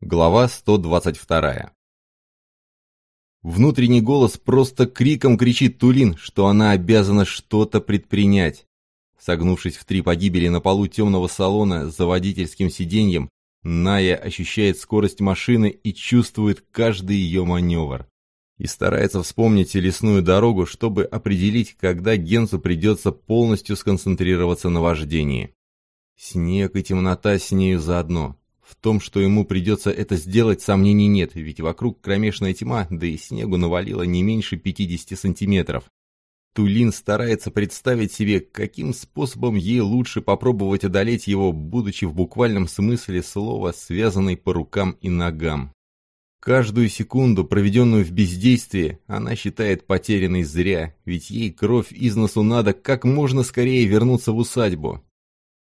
Глава 122. Внутренний голос просто криком кричит Тулин, что она обязана что-то предпринять. Согнувшись в три погибели на полу темного салона за водительским сиденьем, Ная ощущает скорость машины и чувствует каждый ее маневр. И старается вспомнить лесную дорогу, чтобы определить, когда Генсу придется полностью сконцентрироваться на вождении. Снег и темнота с нею заодно. В том, что ему придется это сделать, сомнений нет, ведь вокруг кромешная тьма, да и снегу навалило не меньше 50 сантиметров. Тулин старается представить себе, каким способом ей лучше попробовать одолеть его, будучи в буквальном смысле слова связанной по рукам и ногам. Каждую секунду, проведенную в бездействии, она считает потерянной зря, ведь ей кровь из носу надо как можно скорее вернуться в усадьбу.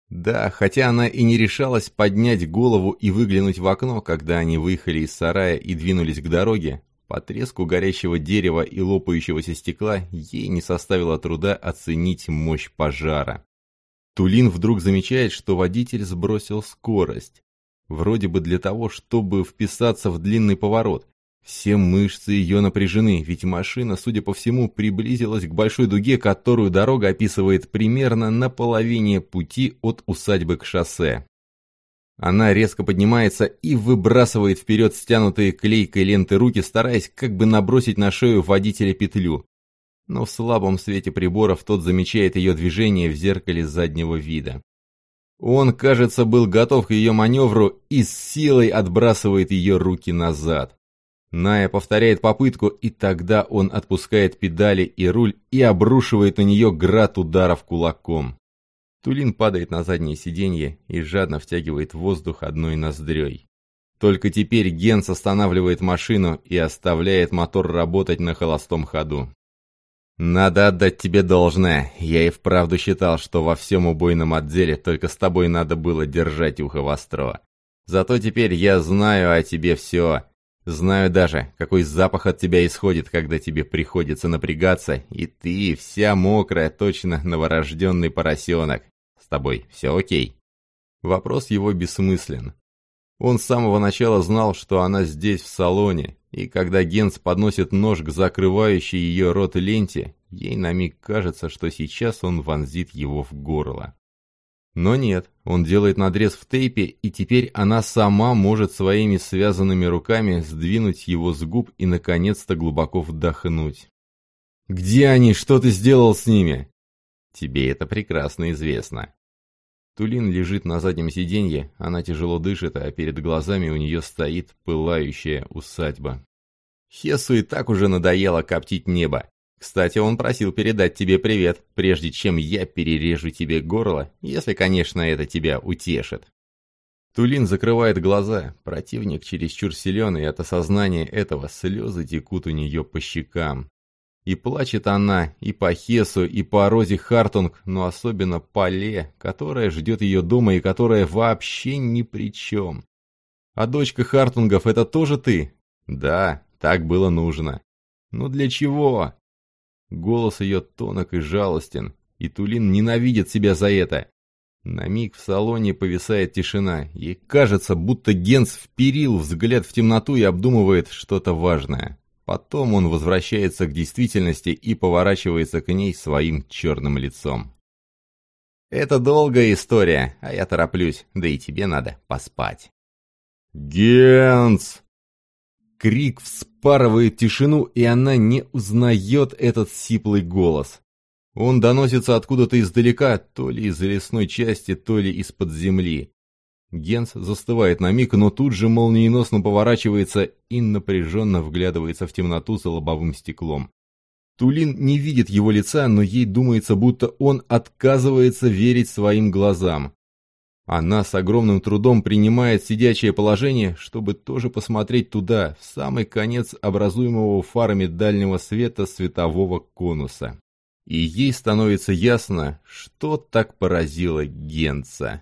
Да, хотя она и не решалась поднять голову и выглянуть в окно, когда они выехали из сарая и двинулись к дороге, по треску горящего дерева и лопающегося стекла ей не составило труда оценить мощь пожара. Тулин вдруг замечает, что водитель сбросил скорость. Вроде бы для того, чтобы вписаться в длинный поворот. Все мышцы ее напряжены, ведь машина, судя по всему, приблизилась к большой дуге, которую дорога описывает примерно на половине пути от усадьбы к шоссе. Она резко поднимается и выбрасывает вперед стянутые клейкой ленты руки, стараясь как бы набросить на шею водителя петлю. Но в слабом свете приборов тот замечает ее движение в зеркале заднего вида. Он, кажется, был готов к ее маневру и с силой отбрасывает ее руки назад. Ная повторяет попытку, и тогда он отпускает педали и руль и обрушивает на нее град ударов кулаком. Тулин падает на заднее сиденье и жадно втягивает воздух одной ноздрёй. Только теперь Генс останавливает машину и оставляет мотор работать на холостом ходу. «Надо отдать тебе должное. Я и вправду считал, что во всем убойном отделе только с тобой надо было держать ухо востро. Зато теперь я знаю о тебе все. Знаю даже, какой запах от тебя исходит, когда тебе приходится напрягаться, и ты вся мокрая, точно новорожденный поросенок. С тобой все окей?» Вопрос его бессмыслен. Он с самого начала знал, что она здесь, в салоне, и когда Генс подносит нож к закрывающей ее рот ленте, ей на миг кажется, что сейчас он вонзит его в горло. Но нет, он делает надрез в тейпе, и теперь она сама может своими связанными руками сдвинуть его с губ и наконец-то глубоко вдохнуть. «Где они? Что ты сделал с ними?» Тебе это прекрасно известно. Тулин лежит на заднем сиденье, она тяжело дышит, а перед глазами у нее стоит пылающая усадьба. Хесу и так уже надоело коптить небо. Кстати, он просил передать тебе привет, прежде чем я перережу тебе горло, если, конечно, это тебя утешит. Тулин закрывает глаза, противник чересчур силен, и от осознания этого слезы текут у нее по щекам. И плачет она и по Хесу, и по Розе Хартунг, но особенно по Ле, которая ждет ее дома и которая вообще ни при чем. А дочка Хартунгов — это тоже ты? Да, так было нужно. Но для чего? Голос ее тонок и жалостен, и Тулин ненавидит себя за это. На миг в салоне повисает тишина, и кажется, будто Генс вперил взгляд в темноту и обдумывает что-то важное. Потом он возвращается к действительности и поворачивается к ней своим черным лицом. «Это долгая история, а я тороплюсь, да и тебе надо поспать». «Генс!» Крик вспарывает тишину, и она не узнает этот сиплый голос. Он доносится откуда-то издалека, то ли из лесной части, то ли из-под земли. Генс застывает на миг, но тут же молниеносно поворачивается и напряженно вглядывается в темноту за лобовым стеклом. Тулин не видит его лица, но ей думается, будто он отказывается верить своим глазам. Она с огромным трудом принимает сидячее положение, чтобы тоже посмотреть туда, в самый конец образуемого фарами дальнего света светового конуса. И ей становится ясно, что так поразило Генца.